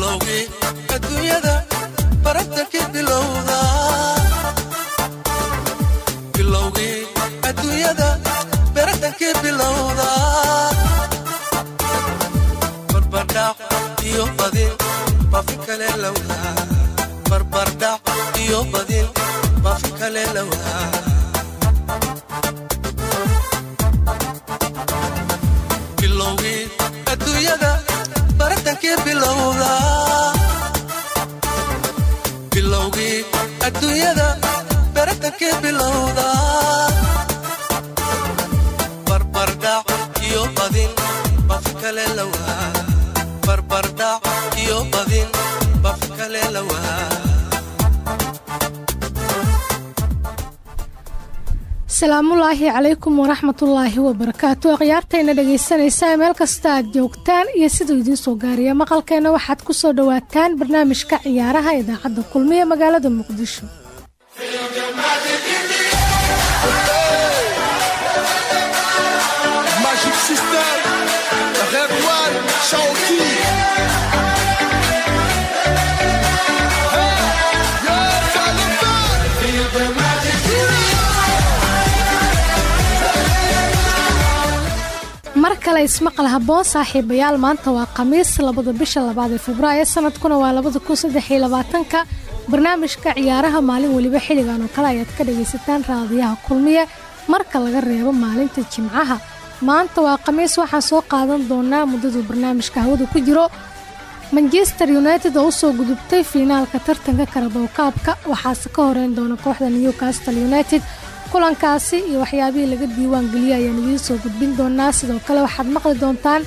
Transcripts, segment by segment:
bilowgii adduunyada baratankii bilowda. Bilowgii adduunyada baratankii bilowda. Barbardhac iyo badin bafi kale lawaa barbardhac iyo badin bafi kale lawaa baratankii bilowda bilowgii adduunyada asalaamullaahi calaykum waraxmatullaahi wabarakaatu akhyaartayna dhegaysanaysaa meel kasta aad joogtaan iyo siduu idiin soo gaariya maqalkeenna waxaad ku soo dhowaataan barnaamijka ciyaaraha idaacadda kulmiye magaalada muqdisho mar kale ismaqal haboon saaxiibayaal maanta waa khamiis labada bisha labaad ee februaayo sanadkuna waa labada kun saddex iyo labaatanka. Barnaamijka ciyaaraha maalin weliba xilligan oo kale ayaad ka dhagaysataan raadiyaha kulmiye marka laga reebo maalinta jimcaha. Maanta waa khamiis waxaan soo qaadan doonaa muddaduu barnaamijka hawada ku jiro. Manchester united oo u soo gudubtay fiinaalka tartanka karabowkaabka waxaase ka horeyn doona kooxda newcastle united kulankaasi iyo waxyaabihii laga diiwaan geliyay ayaan idiin soo gudbin doonaa. Sidoo kale waxaad maqli doontaan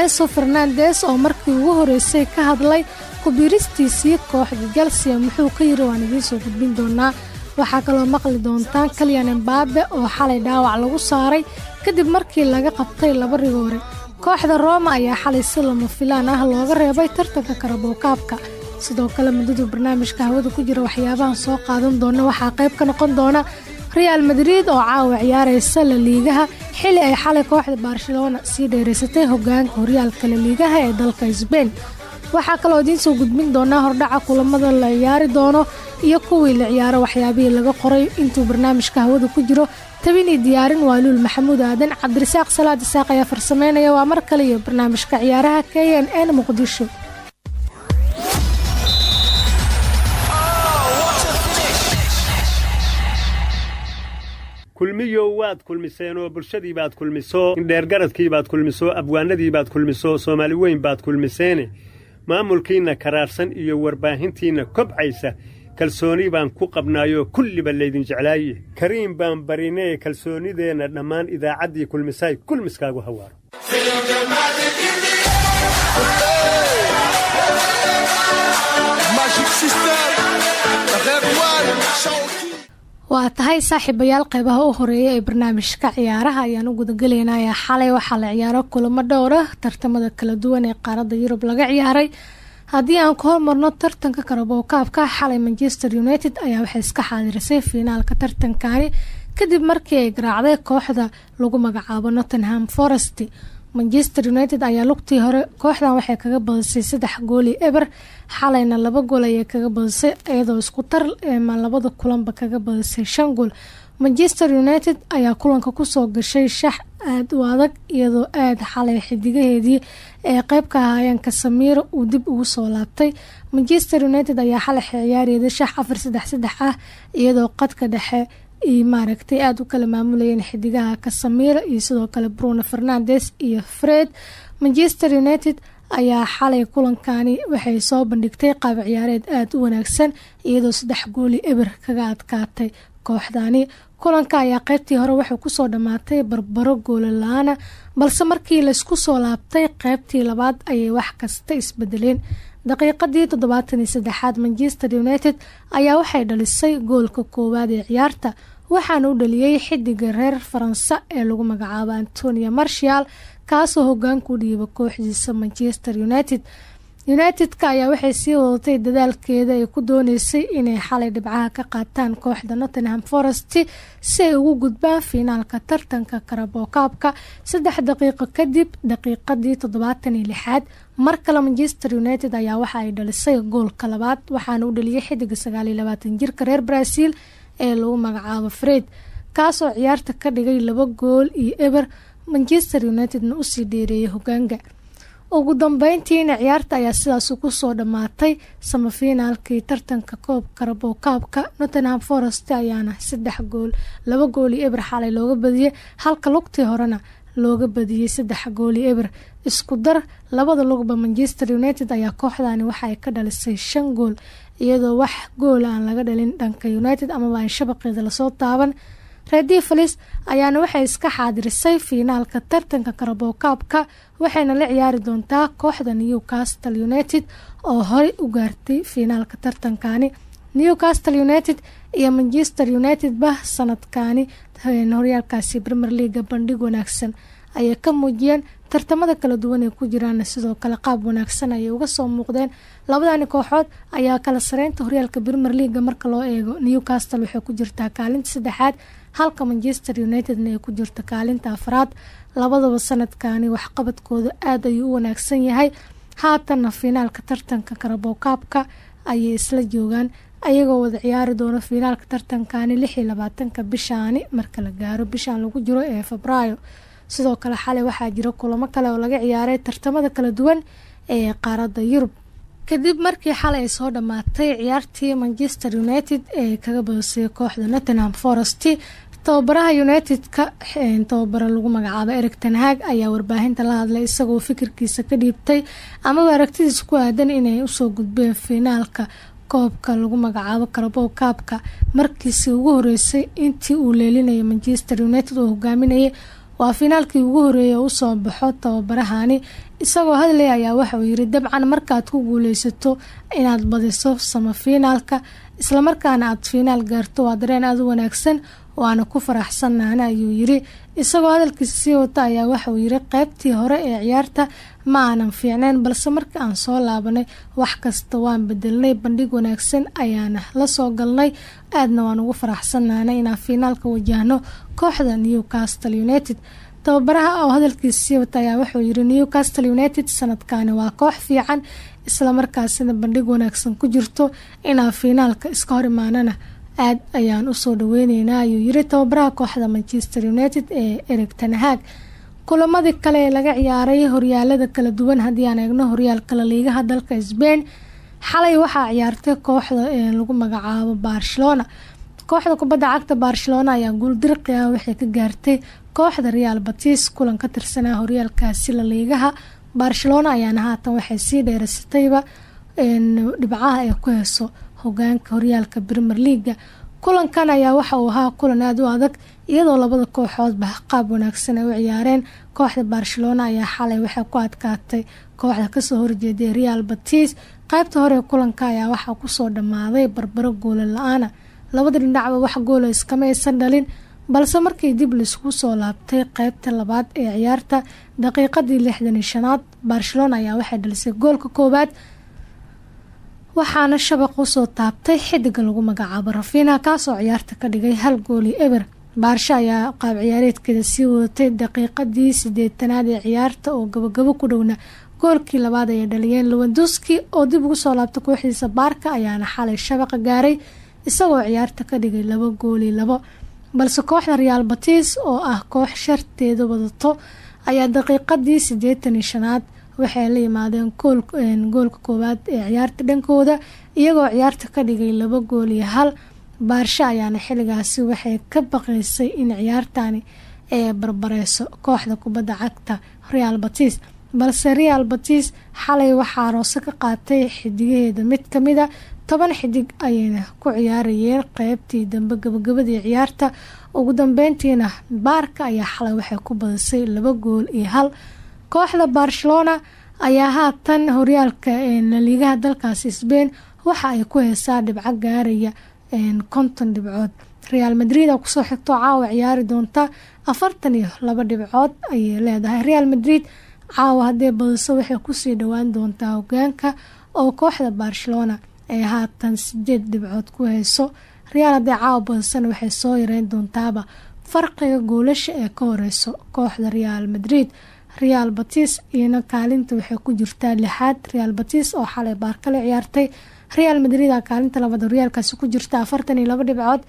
enso fernandes oo markii ugu horeysay ka hadlay kubiiristiisii kooxda chelsea muxuu ka yiri waan idiin soo gudbin doonaa. Waxaa kaloo maqli doontaan kalyan embaabe oo xalay dhaawac lagu saaray kadib markii laga qabtay laba rigoore kooxda roma ayaa xalay si lama filaan ah looga reebay tartanka karabowkaabka sidoo kale muddaduu barnaamijka hawada ku jira waxyaabahan soo qaadan doona waxaa qayb ka noqon doona real madrid oo caawa ciyaaraysa laliigaha xili ay xalay kooxda barcelona sii dheeraysatay hogaanka horyaalka laliigaha ee dalka sbain waxaa kaloo idiin soo gudbin doonaa hordhaca kulamada la ciyaari doono iyo kuwii la ciyaaro waxyaabihii laga qoray. Intuu barnaamijka hawada ku jiro tabinii diyaarin waaluul maxamuud aadan cabdirasaaq salaad isaaq ayaa farsameynaya. Waa mar kale iyo barnaamijka ciyaaraha k n muqdisho kulmiyow waad kulmiseen oo bulshadii baad kulmiso indheergaradkii baad kulmiso abwaanadii baad kulmiso soomaali weyn baad kulmiseene. Maamulkiinna karaarsan iyo warbaahintiinna kobcaysa kalsooni baan ku qabnaayoo kulliba laydin jeclaaye. Kariim baan barinee kalsoonideenna dhammaan idaacaddii kulmisaay kulmiskaagu hawaaro waa tahay saaxiibayaal qeybaha u horreeya ee barnaamijka ciyaaraha ayaan u gudagelaynaya xalay waxaa la ciyaaro kulamo dhowr ah tartamada kala duwan ee qaaradda yurub laga ciyaaray. Haddii aan ku hormarno tartanka karabowkaabka xalay manchester united ayaa waxay iska xaadirisay fiinaalka tartankani kadib markii ay garaacday kooxda lagu magacaabo nottenham forest manchester united ayaa lugtii hore kooxdan waxay kaga badisay saddex gooli eber xalayna laba gool ayay kaga badisay iyadoo isku tar labada kulanba kaga badisay shan gool. Manchester united ayaa kulanka ku soo gashay shax aada u adag iyadoo aada xalay xidigaheedii ee qeyb ka ahaayeen kasamiiro uu dib ugu soo laabtay. Manchester united ayaa xalay ciyaareeda shax afar saddex saddex ah iyadoo qadka dhexe maaragtay aada u kala maamulayeen xidigaha kasamiro iyo sidoo kale bruno fernandes iyo fred. Manchester united ayaa xalay kulankani waxay soo bandhigtay qaab ciyaareed aada u wanaagsan iyadoo saddex gooli eber kaga adkaatay kooxdani kulanka ayaa qeybtii hore waxay ku soo dhammaatay barbaro goola-la-aana balse markii laysku soo laabtay qeybtii labaad ayay wax kasta isbedeleen daqiiqadii toddobaatan iyo manchester united ayaa waxay dhalisay goolka koowaad ee ciyaarta waxaana u dhaliyey xidiga reer faranse ee lagu magacaabo antonia marshall kaasoo hogaanku dhiiba kooxdiisa manchester united. United-ka ayaa waxay sii wadatay dadaalkeeda ay ku dooneysay inay xalay dhibcaha ka qaataan kooxda nottingham forest si ay ugu gudbaan fiinaalka tartanka karabokaabka saddex daqiiqo kadib daqiiqadii toddobaatan iyo lixaad. Mar kale manchester united ayaa waxa ay dhalisay goolka labaad waxaana u dhaliyay xidiga sagaaliyo labaatan jirka reer brazil ee lagu magacaabo fred kaasoo ciyaarta ka dhigay laba gool iyo eber manchester unitedna u sii dheereeyay hogaanka. Ugu dambeyntiina ciyaarta ayaa sidaas ku soo dhammaatay samafiinaalkii tartanka koob karabokaabka nottingham forest ayaana saddex gool laba gool iyo eber xalay looga badiyey halka lugtii horena looga badiyey saddex gool iyo eber. Isku dar labada lugba manchester united ayaa kooxdani waxa ay ka dhalisay shan gool iyadoo wax goola aan laga dhalin dhanka united amaba aan shabaqeeda la soo taaban. Reedii falis ayaana waxay iska xaadirisay fiinaalka tartanka karabokaabka waxayna la ciyaari doontaa kooxda newcastle united oo horey u gaartay fiinaalka tartankani newcastle united iyo manchester united ba sanadkani horyaalkaasi premier leaga bandhig wanaagsan ayay ka muujiyeen tartamada kala duwan ee ku jiraan sidoo kale qaab wanaagsan ayay uga soo muuqdeen. Labadani kooxood ayaa kala sareynta horyaalka premier leaga marka loo eego newcastle waxay ku jirtaa kaalinta saddexaad halka manchester unitedna ay ku jirto kaalinta afraad. Labadaba sanadkani waxqabadkooda aada ayuu u wanaagsan yahay. Haatanna fiinaalka tartanka karabokaabka ayay isla joogaan ayagoo wada ciyaari doono fiinaalka tartankani lix bishaani marka la gaaro bishaan lagu jiro ee febraayo sidoo kale xalay waxaa jira kulamo kale oo laga ciyaaray tartamada kala duwan ee qaaradda yurub. Kadib markii xalay ay soo dhammaatay ciyaartii manchester united ee kaga badisay kooxda nottingham forest tababaraha united-ka tababaro lagu magacaabo eric tanhaag ayaa warbaahinta la hadlay isagoo fikirkiisa ka dhiibtay amaba aragtidiisa ku aadan inay u soo gudbeen fiinaalka koobka lagu magacaabo karabow kaabka markiisii ugu horeysay intii uu leelinayay manchester united oo hogaaminayay waa fiinaalkii ugu horeeyay oo u soo baxo tababarahani isagoo hadlay ayaa waxauu yiri dabcan markaad ku guuleysato inaad badiso samafiinaalka islamarkaana aad fiinaal gaarto waa dareen aada u wanaagsan waana ku faraxsannaana ayuu yiri isagoo hadalkiisa sii wata ayaa waxauu yiri qeybtii hore ee ciyaarta ma aanan fiicneyn balse marka aan soo laabanay wax kasta waan bedelnay bandhig wanaagsan ayaana la soo galnay. Aadna waan ugu faraxsannaanay inaan fiinaalka wajahno kooxda newcastle united. Tababaraha oo hadalkiisa sii wata ayaa wuxuu yiri newcastle united sanadkani waa koox fiican islamarkaasina bandhig wanaagsan ku jirto inaan fiinaalka iska hor imaanana aad ayaan u soo dhaweyneynaa ayuu yiri tababaraha kooxda manchester united ee ereg tanhaag kulamadii kale ee laga ciyaaray horyaalada kala duwan haddii aan eegno horyaalka laliigaha dalka sbain xalay waxaa ciyaartay kooxda lagu magacaabo barcelona. Kooxda kubadda cagta barcelona ayaa guuldirqi ah waxay ka gaartay kooxda real batis kulan ka tirsanaa horyaalkaasi laliigaha barcelona ayaana haatan waxay sii dheereysatayba dhibcaha ay ku heyso hogaanka horyaalka premier leaga kulankan ayaa waxa uu ahaa kulan aada u adag iyadoo labada kooxoodba qaab wanaagsan ay u ciyaareen. Kooxda barcelona ayaa xalay waxay ku adkaatay kooxda ka soo horjeeday real batis qaybta hore kulanka ayaa waxaa ku soo dhammaaday barbaro goola la'aana. Labada dhinacba wax goola iskama aysan dhalin balse markii dib la isku soo laabtay qeybta labaad ee ciyaarta daqiiqadii lixdan iyo shanaad barcelona ayaa waxay dhalisay goolka koowaad waxaana shabaq u soo taabtay xidiga lagu magacaabo rafiina kaasoo ciyaarta ka dhigay hal gooli eber. Baarsho ayaa qaab ciyaareedkeeda sii wadatay daqiiqadii sideetanaad ee ciyaarta oo gabagabo ku dhowna. Goolkii labaad ayay dhaliyeen lowanduski oo dib ugu soo laabtay kooxdiisa baarka ayaana xalay shabaqa gaaray isagoo ciyaarta ka dhigay laba gooli labo. Balse kooxda real batis oo ah koox sharteeda wadato ayaa daqiiqadii sideetan iyo shanaad waxay la yimaadeen goolka koowaad ee ciyaarta dhankooda iyagoo ciyaarta ka dhigay laba gool iyo hal. Baarsho ayaana xiligaasi waxay ka baqaysay in ciyaartani ee barbareyso kooxda kubadda cagta real batis balse real batis xalay waxaa roose ka qaatay xidigaheeda mid kamida toban xidig ayayna ku ciyaarayeen qeybtii dambe gabagabadii ciyaarta. Ugu dambeyntiina baarka ayaa xalay waxay ku badisay laba gool iyo hal kooxda barcelona ayaa haatan horyaalka laliigaha dalkaasi sbain waxa ay ku heysaa dhibco gaaraya konton dhibcood. Real madrid a ku soo xigto caawa ciyaari doonta. Afartan iyo laba dhibcood ayay leedahay. Real madrid caawa haddee badiso waxay ku sii dhowaan doontaa hogaanka oo kooxda barcelona ay haatan sideed dhibcood ku hayso real haddee caawa badisana waxay soo yareyn doontaaba. Farqiga goolasha ee ka horeyso kooxda real madrid real batis iyona kaalinta waxay ku jirtaa lixaad. Real batis oo xalay baarkale ciyaartay. Real madrid a kaalinta labaad horyaalkaasi ku jirta afartan iyo laba dhibcood.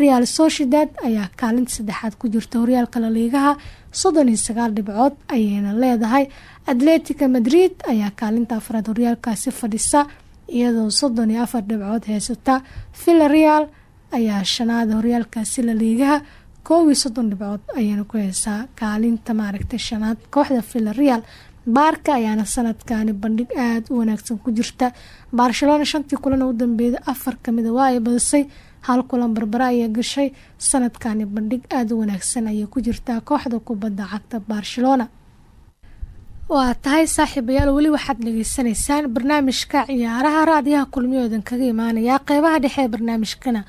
Real sociedad ayaa kaalinta saddexaad ku jirta horyaalka laliigaha soddon iyo sagaal dhibcood ayayna leedahay. Atletica madrid ayaa kaalinta afraad horyaalkaasi fadhisa iyadoo soddon iyo afar dhibcood heysata villa real ayaa shanaada horyaalkaasi laliigaha koob soddon dhibcood ayayna ku heysaa kaalinta maaragtay shanaad kooxda villa real baarka ayaana sanadkani bandhig aada u wanaagsan ku jirta. Barcelona shantii kulan u dambeeyay afar kamida waa ay badisay hal kulan barbara ayay gashay. Sanadkani bandhig aada u wanaagsan ayay ku jirtaa kooxda kubadda cagta barcelona. Waa tahay saaxiibayaal weli waxaad dhageysanaysaan barnaamijka ciyaaraha raadiyaha kulmiyoodan kaga imaanaya qeybaha dhexe ee barnaamijkana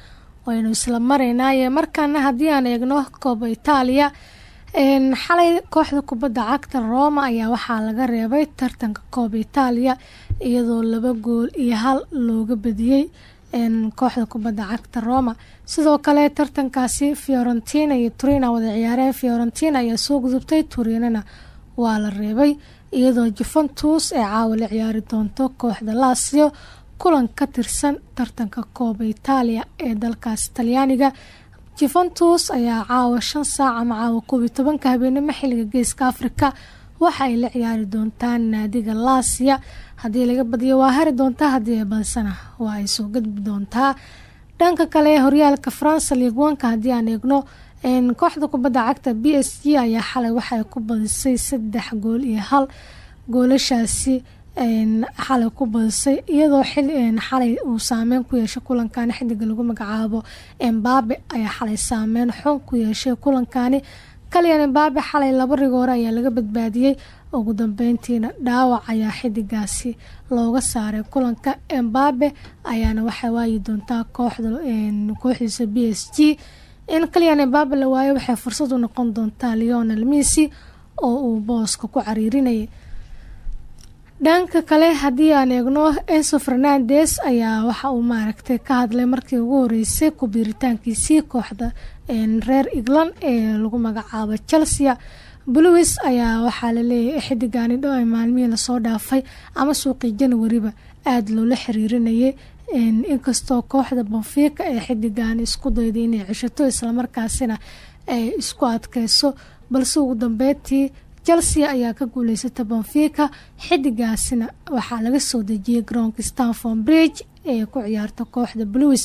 waynu isla maraynaaye markaana haddii aan eegno kooba itaaliya xalay kooxda kubadda cagta roma ayaa waxaa laga reebay tartanka kooba itaaliya iyadoo laba gool iyo hal looga badiyey kooxda kubadda cagta roma sidoo kale tartankaasi fiorentina iyo turina wada ciyaareen. Fiorentina ayaa soo gudubtay turinana waa la reebay iyadoo juventus ee caawa la ciyaari doonto kooxda lasio kulan ka tirsan tartanka kooba itaaliya ee dalkaas talyaaniga. Juventus ayaa caawa shan saac ama caawa koob iyo tobanka xilliga geeska afrika. Waxa la ciyaari doontaan naadiga laasiya haddii laga badiyo waa hari doontaa haddii ay badisana waa ay soo gadbi doontaa. Dhanka kale horyaalka faransa liigwanka haddii aan eegno kooxda kubadda cagta b s g ayaa xalay waxay ku badisay saddex gool iyo hal. Goolashaasi xalay ku badisay iyadoo xalay uu saameyn ku yeeshay kulankaani xidiga lagu magacaabo embabe ayaa xalay saameyn xun ku yeeshay kulankani kalyan embabe xalay laba rigoore ayaa laga badbaadiyey ugu dambeyntiina dhaawac ayaa xidigaasi looga saaray kulanka embabe ayaana waxay waayi doontaa kooxdiisa b s g. In kalyan embabe la waayo waxay fursad u noqon doontaa leonel missy oo uu booska ku cariirinayay dhanka kale haddii aan eegno enso fernandes ayaa waxa uu maaragtay ka hadlay markii ugu horeysay kubiiritaankiisii kooxda reer england ee lagu magacaabo chelsea. Bluis ayaa waxaa la leeyahay xidigaani dho maalmihii la soo dhaafay ama suuqii janwariba aada loola xiriirinayay. Inkastoo kooxda banfiika ee xidigaani isku dayday inay ceshato islamarkaasina ay isku adkeyso balse ugu dambeyntii chelsea ayaa ka guuleysata banfiika xidigaasina waxaa laga soo dejiyey garoonka stanford bridge ee ku ciyaarta kooxda bluis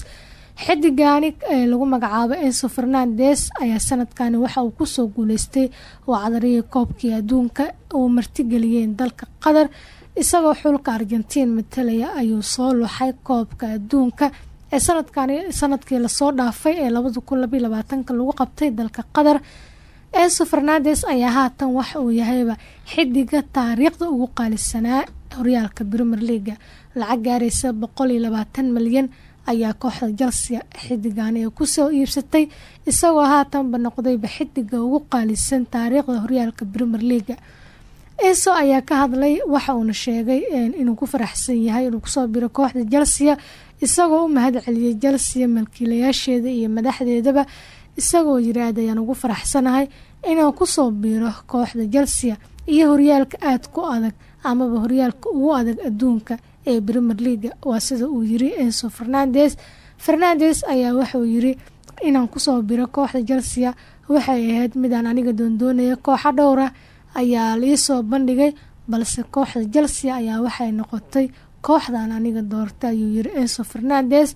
xidigaani ee lagu magacaabo enso fernandes ayaa sanadkani waxa uu ku soo guuleystay wacdarihii koobkii adduunka uu martigeliyeen dalka qatar. Isagoo xulka argentiin matalaya ayuu soo luxay koobka adduunka. Ee sanadkani sannadkii la soo dhaafay ee lagu qabtay dalka qatar enso fernandes ayaa haatan waxa uu yahayba xidiga taariikhda ugu qaalisanaa horyaalka brimer leaga lacag gaaraysa boqol iyo malyan ayaa kooxda chelsea xidigaani ee ku soo iibsatay isagoo haatanba noqdayba xidiga ugu qaalisan taariikhda horyaalka brimer leaga enso ayaa ka hadlay waxa uuna sheegay inuu ku faraxsan yahay inuu ku soo biro kooxda chelsea isagoo u mahad celiyey chelsea malkiilayaasheeda iyo madaxdeedaba isagoo yiri aad ayaan ugu faraxsanahay inaan ku soo biiro kooxda chelsea iyo horyaalka aada ku adag amaba horyaalka ugu adag adduunka ee brimer leaga waa sida uu yiri enso fernandes. Fernandes ayaa waxauu yiri inaan ku soo biro kooxda chelsea waxay ahayd midaan aniga doondoonaya kooxa dhowra ayaa liisoo bandhigay. Balse kooxda chelsea ayaa waxay noqotay kooxdan aniga doortay ayuu yiri enso fernandes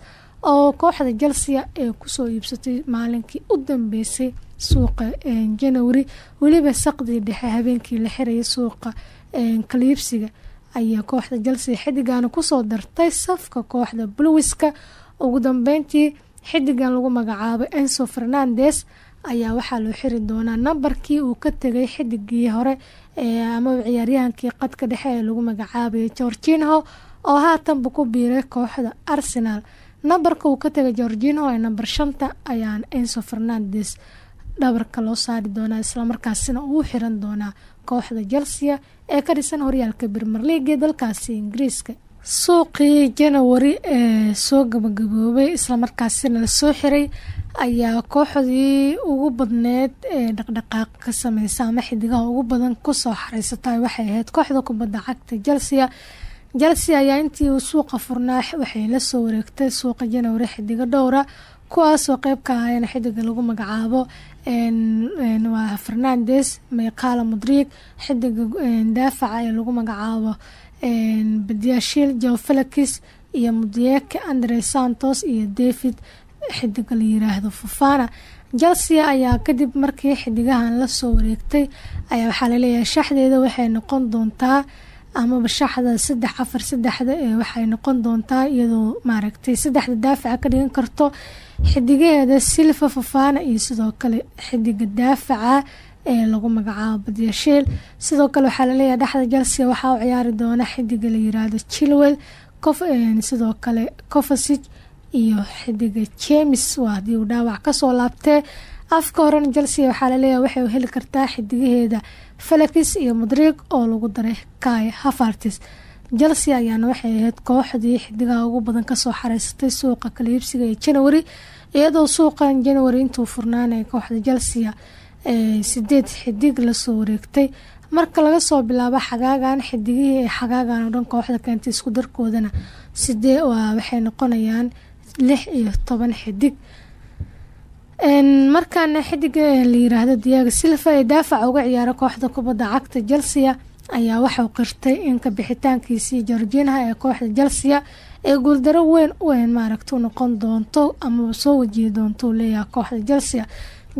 oo kooxda chelsea ee ku soo iibsatay maalinkii u dambeysay suuqa janawari weliba saqdii dhexe habeenkii la xirayay suuqa kaliibsiga ayaa kooxda chelsea xidigan ku soo dartay safka kooxda bluwiska ugu dambeyntii xidigan lagu magacaabo enso fernandes ayaa waxaa loo xiri doonaa nambarkii uu ka tegay xidigii hore amaba ciyaaryahankii qadka dhexe ee lagu magacaabayay gorginho oo haatanba ku biiray kooxda arsenal nambarka uu ka tegay gorginho ee namber shanta ayaan enso fernandes dhabarka loo saari doonaa islamarkaasina uu xiran doonaa kooxda chelsea ee ka dhisan horyaalka bermer dalkaasi ingiriiska. Suuqii janawari ee soo gabagaboobay islamarkaasina la soo xiray ayaa kooxdii ugu badneed ee dhaqdhaqaaq ka sameysa ama xidigaha ugu badan ku soo xareysatay waxay ahayd kooxda kubadda cagta chelsea chelsea ayaa intii uu suuqa furnaa waxay la soo wareegtay suuqa janawari xidigo dhowra kuwaasoo qeyb ka ahayna xidiga lagu magacaabo waa fernandes miqala mudrig xidiga daafaca ee lagu magacaabo badiashil joe felix iyo mudieke andre santos iyo david xidiga la yiraahdo fufana chelsea ayaa kadib markii xidigahan la soo wareegtay ayaa waxaa la leeyahay shaxdeeda waxay noqon doontaa amaba shaxda saddex afar saddexda ee waxay noqon doontaa iyadoo maaragtay saddexda daafaca ka dhigan karto xidigaheeda silva fafana iyo sidoo kale xidiga daafaca ee lagu magacaabo badyashiil sidoo kale waxaa la leeyahay dhexda chelsea waxaa u ciyaari doona xidiga la yiraahdo chilwell sidoo kale covasig iyo xidiga james. Waa haddii uu dhaawac ka soo laabtee afka horena chelsea waxaa la leeyahay waxay heli kartaa xidigaheeda felix iyo mudrig oo lagu daray kay hafartis chelsea ayaana waxay ahayd kooxdii xidigaha ugu badan ka soo xareysatay suuqa kala iibsiga ee january iyadoo suuqan january intuu furnaanaya kooxda chelsea sideed xidig la soo wareegtay. Marka laga soo bilaabo xagaagan xidigihii ee xagaagan oo dhan kooxda keentay isku darkoodana sidee waxay noqonayaan lix iyo toban xidig markaana xidiga la yiraahdo diago silva ee daafaca uga ciyaara kooxda kubadda cagta chelsea ayaa waxau qirtay in ka bixitaankiisii georginaha ee kooxda chelsea ee guuldaro weyn weyn maaragta noqon doonto amaba soo wajihi doonto kooxda chelsea.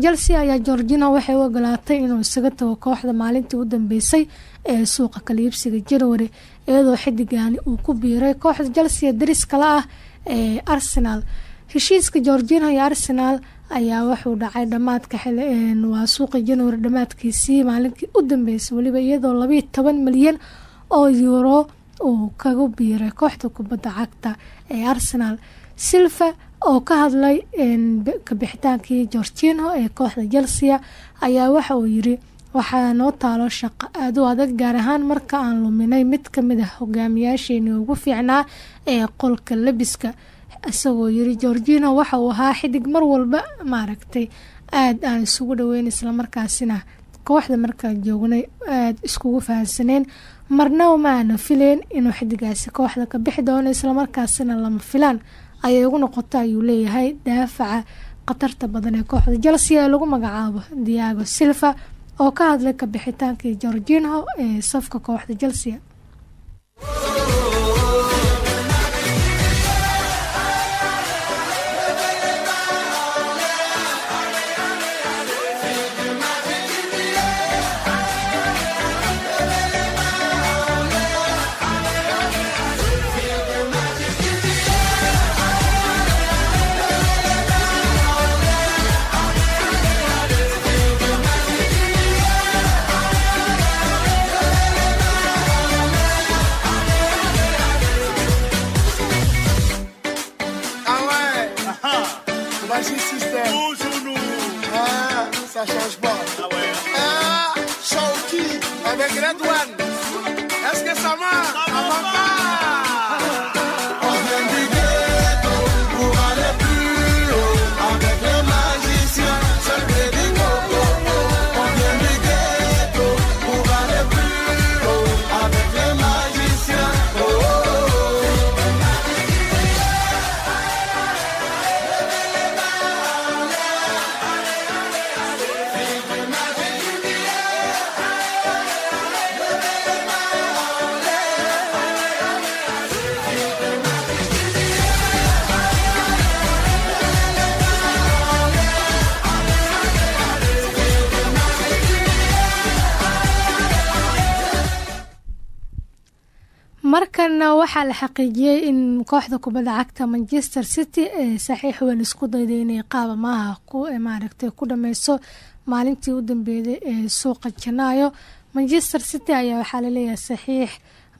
Chelsea ayaa georgina waxay u ogolaatay inuu isaga tago kooxda maalintii u dambeysay ee suuqa kaliibsiga january iyadoo xidigani uu ku biiray kooxda chelsea daris kale ah ee arsenal. Heshiiska georgina iyo arsenal ayaa wuxuu dhacay dhamaadka waa suuqa january dhamaadkiisii maalinkii u dambeysay weliba iyadoo labiiyo toban milyan oo euro uu kaga biiray kooxda kubadda cagta ee arsenal. Silva oo ka hadlay kabixitaankii georgino ee kooxda chelsea ayaa waxa uu yiri waxaa noo taalo shaqo aada u adag gaar ahaan marka aan luminay mid ka mid ah hogaamiyaasheeni ugu fiicnaa ee qolka labiska isagoo yiri georgino waxa uu ahaa xidig mar walba maaragtay aada aan isugu dhaweyn islamarkaasina kooxda markaan joognay aada iskugu fahansaneen. Marnaba ma aana fileen inuu xidigaasi kooxda ka bixi doono islamarkaasina lama filaan. Ayay ugu noqota ayuu leeyahay daafaca khatarta badan ee kooxda. Chelsea ee lagu magacaabo diago silva oo ka hadlay kabixitaankii georginho ee safka kooxda chelsea Red One. Est-ce que ça markana waxaa la xaqiijiyey in kooxda kubadda cagta manchester city ee saxiix weyn isku dayday inay qaaba maaha ku maaragtay ku dhameyso maalintii u dambeeyay ee suuqa janaayo. Manchester city ayaa waxaa la leeyahay saxiix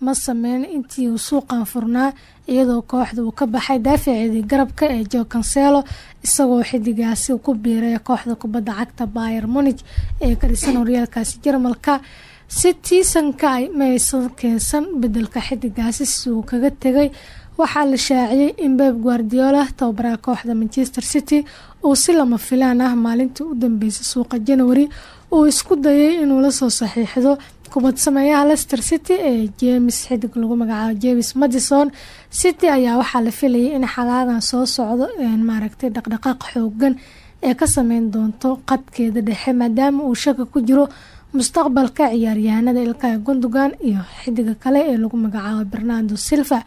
ma sameyn intii uu suuqan furnaa iyadoo kooxda uu ka baxay daafaceedii garabka ee jo cancelo isagoo xidigaasi ku biiray kooxda kubadda cagta bayer munig ee ka dhisan horyaalkaasi jarmalka si tiisanka maysan keensan bedelka xidigaasi si uu kaga tegay waxaa la shaaciyey in beb guardiola tababaraha kooxda manchester city uu si lama filaan ah maalintii u dambeysay suuqa january uu isku dayay inuu la soo saxiixdo kubad sameeyaha lester city ee james xidig lagu magacaabo james madison. City ayaa waxaa la filayay in xagaagan soo socdo maaragtay dhaqdhaqaaq xoogan ee ka sameyn doonto qadkeeda dhexe maadaama uu shaka ku jiro mustaqbalka ciyaaryahanada ilkaya gundogan iyo xidiga kale ee lagu magacaabo bernardo silva.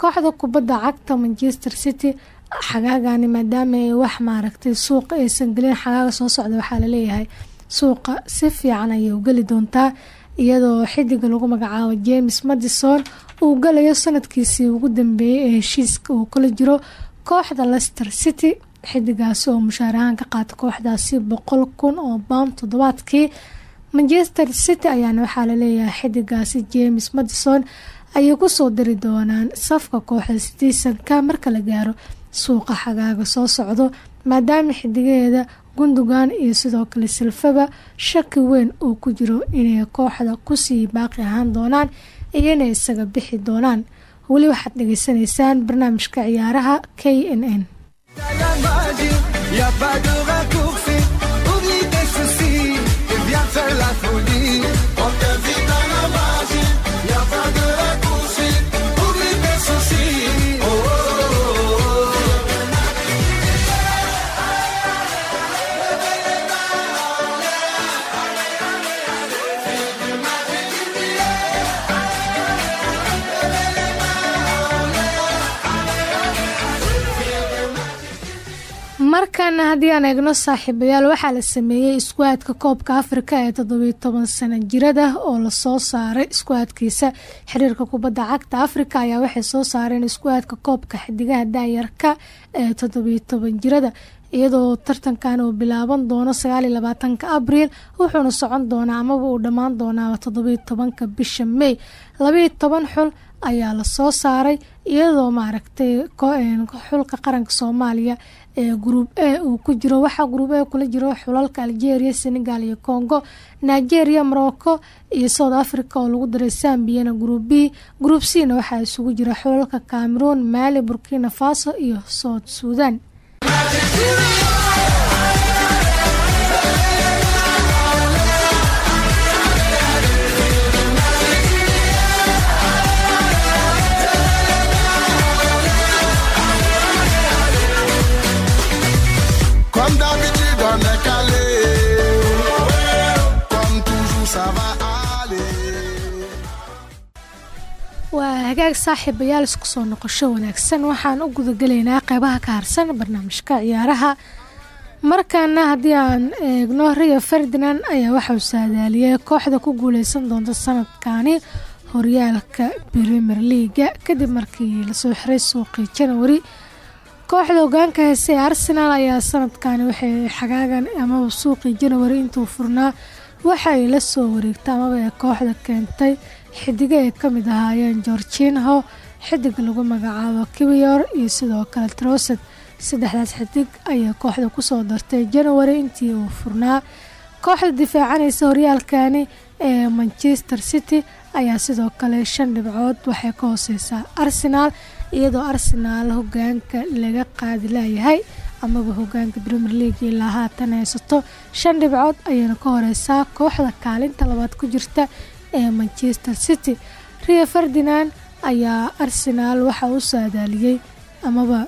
Kooxda kubadda cagta manchester city xagaagani maadaama ay wax maaragtay suuqa aysan gelin xagaaga soo socda waxaa la leeyahay suuqa si fiican ayay u doontaa iyadoo xidiga lagu magacaabo james madison uu galayo sanadkiisii ugu dambeeyay ee heshiiska uu kula jiro kooxda lester city. Xidigaasi oo mushaarahaan ka qaata kooxdaasi boqol kun oo baam toddobaadkii manchester city ayaana waxaa la leeyahay xidigaasi james madison ayay ku soo dari doonaan safka kooxda sitiisanka marka la gaaro suuqa xagaaga soo socdo maadaama xidigaheeda gundogan iyo sidoo kale silfaba shaki weyn uu ku jiro inay kooxda ku sii baaqi ahaan doonaan iyo inay isaga bixi doonaan. Weli waxaad dhageysanaysaan barnaamijka ciyaaraha k n n markaana haddii aan eegno saaxiibayaal waxaa la sameeyey iskuaadka koobka afrika ee toddobiyo toban sano jirada oo la soo saaray iskuaadkiisa. Xiriirka kubadda cagta afrika ayaa waxay soo saareen iskuaadka koobka xidigaha daayarka ee toddobiyo toban jirada iyadoo tartankan uu bilaaban doono sagaaliyo labaatanka abriil wuxuuna socon doonaa amaba uu dhammaan doonaa toddobiyo tobanka bisha may. Labayo xul ayaa la soo saaray iyadoo maaragtay xulka qaranka soomaaliya gruub a uu ku jiro waxaa gruub a kula jiro xulalka algeria senegal iyo congo nigeria morocco iyo south africa oo lagu daray sambiyana gruub b. Gruub c na waxaa isugu jira xulalka cameroon maali burkina faso iyo south suudan saaxiibayaal isku soo noqosho wanaagsan waxaan u gudagelaynaa qeybaha ka harsan barnaamijka ciyaaraha. Markaana haddii aan eegno rio ferdinand ayaa waxauu saadaaliyey kooxda ku guuleysan doonta sanadkani horyaalka premier leaga kadib markii la soo xiray suuqii janawari kooxda hogaanka heese ee arsenal ayaa sanadkani waxay xagaagan amaba suuqii janawari intuu furnaa waxa ay la soo wareegtay amaba ee kooxda keentay xidigo ay ka mid ahaayeen gorginho xidig lagu magacaabo kibiyor iyo sidoo kale trosed saddexdaas xidig ayay kooxda ku soo dartay janawari intii uu furnaa. Kooxda difaacanaysa horyaalkani ee manchester city ayaa sidoo kale shan dhibcood waxay ka hooseysaa arsenal iyadoo arsenaal hogaanka laga qaadi laayahay amaba hogaanka premier league ilaa haatan haysato shan dhibcood ayayna ka horeysaa kooxda kaalinta labaad ku jirta ee manchester city. Rio ferdinand ayaa arsenaal waxa uu saadaaliyey amaba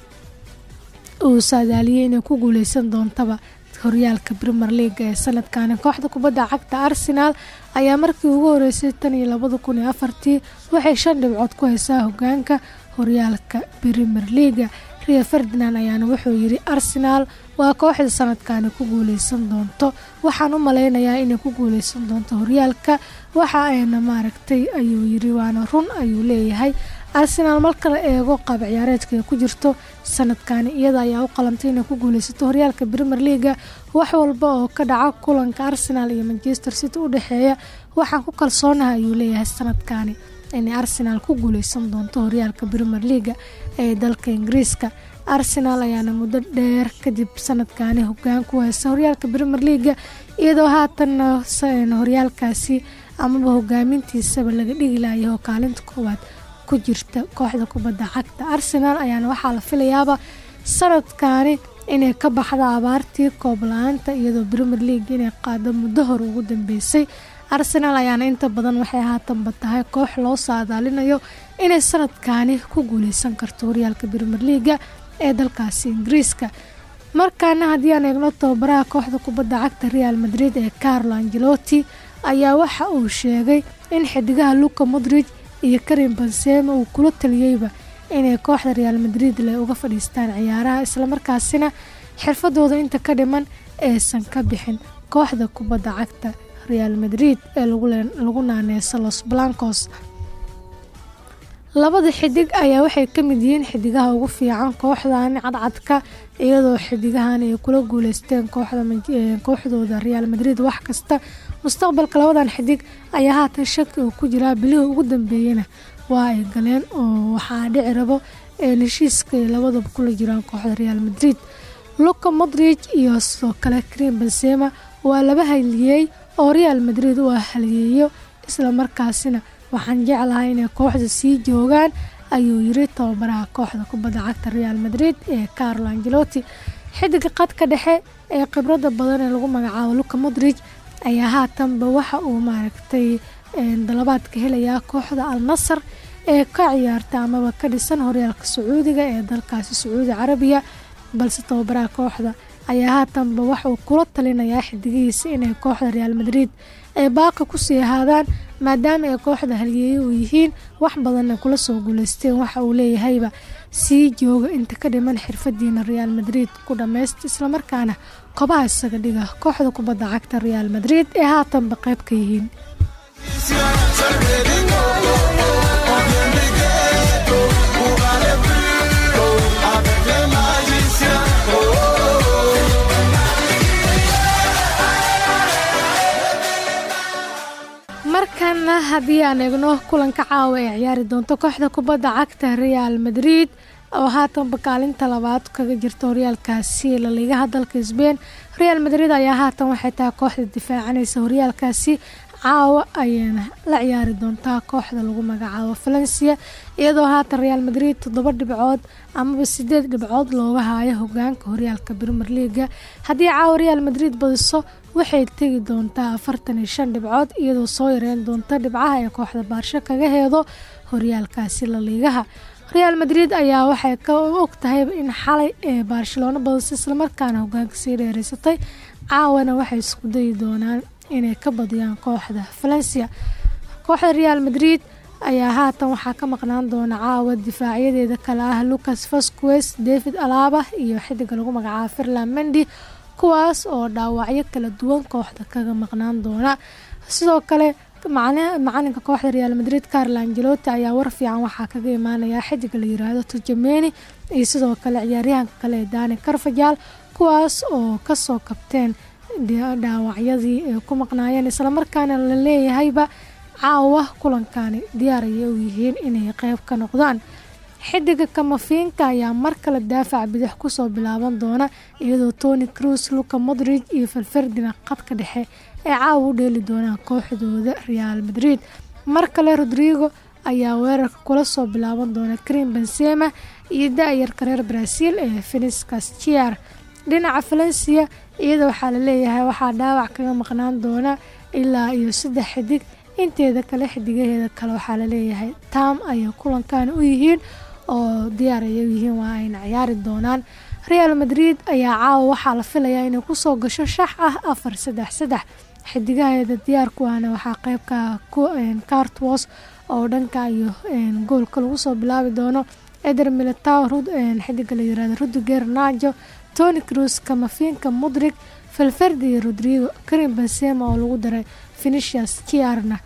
uu saadaaliyey inay ku guuleysan doontaba horyaalka premier league ee sanadkani kooxda kubadda cagta arsenal ayaa markii ugu horeysay tan iyo labada kun iyo afartii waxay shan dhibcood ku haysaa hogaanka horyaalka premier leaga rio ferdinand ayaana wuxuu yiri arsenal waa kooxda sanadkani ku guuleysan doonto. Waxaan u maleynayaa inay ku guuleysan doonto horyaalka. Waxa ayna maaragtay ayuu yiri waana run ayuu leeyahay. Arsenaal marka la eego qaab ciyaareedka ay ku jirto sanadkani iyada ayaa u qalantay inay ku guuleysato horyaalka premier leaga wax walba oo ka dhaca kulanka arsenal iyo manchester city u dhexeeya waxaan ku kalsoonaha ayuu leeyahay sanadkani inay arsenaal ku guuleysan doonto horyaalka premier leaga ee dalka ingiriiska. Arsenaal ayaana muddo dheer kadib sanadkani hogaan ku haysa horyaalka premier leaga iyadoo haatanna horyaalkaasi amaba hogaamintiisaba laga dhigi layaho kaalinta koowaad ku jirta kooxda kubadda cagta. Arsenaal ayaana waxaa la filayaaba sanadkani inay ka baxdo abaartii koob la'aanta iyadoo premier league inay qaado muddo hore ugu dambeysay arsenaal ayaana inta badan waxay haatanba tahay koox loo saadaalinayo inay sanadkani ku guuleysan karto horyaalka premier leaga ee dalkaasi ingiriiska. Markaana haddii aan eegno tababaraha kooxda kubadda cagta real madrid ee carlo angelotti ayaa waxa uu sheegay in xidigaha luka modrig iyo karim bensema uu kula taliyeyba inay kooxda real madrid le uga fadhiistaan ciyaaraha islamarkaasina xirfadooda inta ka dhiman aysan ka bixin kooxda kubadda cagta real madrid ee lagu naaneyso los blancos. Labada xidig ayaa waxay ka mid yihiin xidigaha ugu fiican kooxdani cadcadka iyadoo xidigahan ay kula guuleysteen kooxdooda real madrid. Wax kasta mustaqbalka labadan xidig ayaa haatan shaki uu ku jiraa bilihii ugu dambeeyena waa ay galeen oo waxaa dhici rabo heshiiska ay labadaba kula jiraan kooxda real madrid. Luka modrig iyo sidoo kale krim bensema waa laba haliyey oo real madrid u ah haliyeeyo islamarkaasina waxaan jeclahay inay kooxda sii joogaan ayuu yiri tababaraha kooxda kubadda cagta real madrid ee carlo angelotti xidiga qadka dhexe ee khibrada badan ee lagu magacaabo luka modrig ayaa haatanba waxa uu maaragtay dalabaadka helayaa kooxda al nasar ee ka ciyaarta amaba ka dhisan horyaalka sacuudiga ee dalkaasi sacuudi carabiya. Balse tababaraha kooxda ayaa haatanba waxauu kula talinayaa xidigihiisa inay kooxda real madrid ay baaqi ku sii ahaadaan maadaama ay kooxda halyeeye u yihiin wax badanna kula soo guuleysteen waxa uu leeyahayba. Sii jooga inta ka dhiman xirfadiina real madrid ku dhammaysta islamarkaana kobaha isaga dhiga kooxda kubadda cagta real madrid ee haatanba qayb ka yihiin markana haddii aan eegno kulanka caawa ee ciyaari doonto kooxda kubadda cagta real madrid oo haatanba kaalinta labaad kaga jirta horyaalkaasi laliigaha dalka sbein real madrid ayaa haatan waxay tahay kooxda difaacanaysa horyaalkaasi caawa ayayna la ciyaari doontaa kooxda lagu magacaabo valencia iyadoo haatan real madrid toddoba dhibcood amaba sideed dhibcood looga haayo hogaanka horyaalka brimer leaga haddii caawa real madrid badiso waxay tegi doontaa afartan iyo shan dhibcood iyadoo soo yareyn doonta dhibcaha ee kooxda baarsho kaga heedo horyaalkaasi laliigaha real madrid ayaa waxay ka og tahay in xalay ee barcelona badisay islamarkaana hogaanka sii dheereysatay caawana waxay isku dayi doonaan inay ka badiyaan kooxda valencia. Kooxda real madrid ayaa haatan waxaa ka maqnaan doona caawa difaacyadeeda kale ah lucas vasquez david alaba iyo xidiga lagu magacaabo firland mendi kuwaas oo dhaawacyo kala duwan kooxda kaga maqnaan doona. Sidoo kale macalinka kooxda real madrid carlo angelotti ayaa war fiican waxaa kaga imaanaya xidiga la yiraahdo turjameni iyo sidoo kale ciyaaryahanka kale dani carfajaal kuwaas oo ka soo kabteen dhaawacyadii ay ku maqnaayeen islamarkaana la leeyahayba caawa kulankani diyaar ayay u yihiin inay qeyb ka noqdaan. Xidiga kamafiinka ayaa mar kale daafac bidix ku soo bilaaban doona iyadoo tony cruz luka modrig iyo falferdina qadka dhexe ay caawa u dheeli doonaan kooxdooda real madrid. Mar kale rodrigo ayaa weerarka kula soo bilaaban doona krim bensema iyo da-yarka reer brazil ee finiscas chiar dhinaca valencia iyada waxaa la leeyahay waxaa dhaawac kaga maqnaan doona ilaa iyo saddex xidig. Inteeda kale xidigaheeda kale waxaa la leeyahay taam ayay kulankan u yihiin oo diyaar u yihiin waa ayna ciyaari doonaan. Real madrid ayaa caawa waxaa la filayaa inay ku soo gasho shax ah afar saddex saddex. Xidigaheeda diyaar ku ahna waxaa qeybka cartwas oo dhanka iyo goolka lagu soo bilaabi doono. Eder militao xidiga la yiraahdo rudiger najo tony cruz kamafiinka mudrig falferdi iyo rodrigo karim bensema oo lagu daray finicius kiarna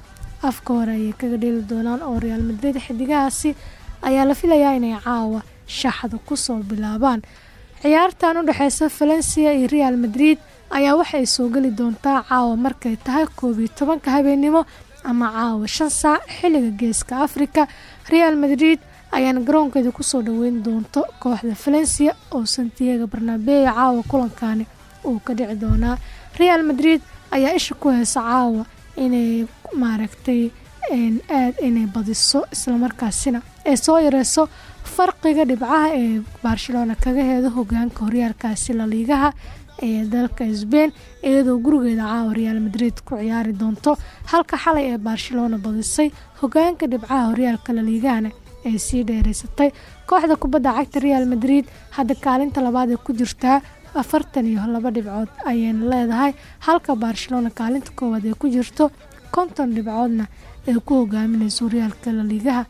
afka hore ayay kaga dheeli doonaan oo real madrid xidigahaasi ayaa la filayaa inay caawa shaxda ku soo bilaabaan. Ciyaartan u dhexeysa valencia iyo real madrid ayaa waxay soo geli doontaa caawa markay tahay koob iyo tobanka habeennimo ama caawa shan saac xilliga geeska afrika. Real madrid ayaana garoonkeeda ku soo dhaweyn doonto kooxda valencia oo santiago barnabeo caawa kulankani uu ka dhici doonaa. Real madrid ayaa isha ku heysa caawa inay maaragtay aad inay badiso islamarkaasina ay soo yareyso farqiga dhibcaha ee barcelona kaga heedo hogaanka horyaalkaasi laliigaha ee dalka sbain iyadoo gurigeeda caawa real madrid ku ciyaari doonto. Halka xalay ee barcelona badisay hogaanka dhibcaha horyaalka laliigahana ay sii dheereysatay kooxda kubadda cagta real madrid hadda kaalinta labaad ee ku jirtaa afartan iyo laba dhibcood ayayna leedahay halka barcelona kaalinta koowaad ee ku jirto konton dhibcoodna ay ku hogaaminayso horyaalka laliigaha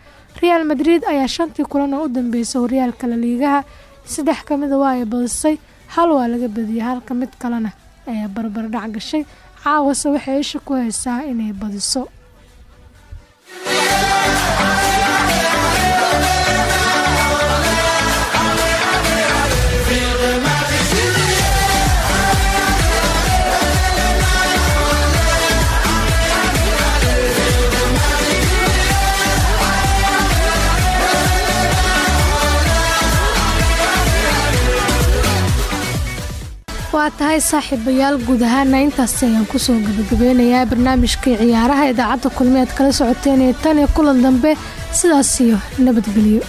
real madrid ayaa shantii kulan oo u dambeysay horyaalka laliigaha saddex ka mida waa ay badisay hal waa laga badiyay halka mid kalena ee barbardhac gashay caawase waxay isha ku haysaa inay badiso waa tahay saaxiibayaal guud ahaana intaas ayaan ku soo gabagabeynayaa barnaamijkii ciyaaraha idaacadda kulmi aad kala socoteen ee tan iyo kulan dambe sidaas iyo nabadgelyo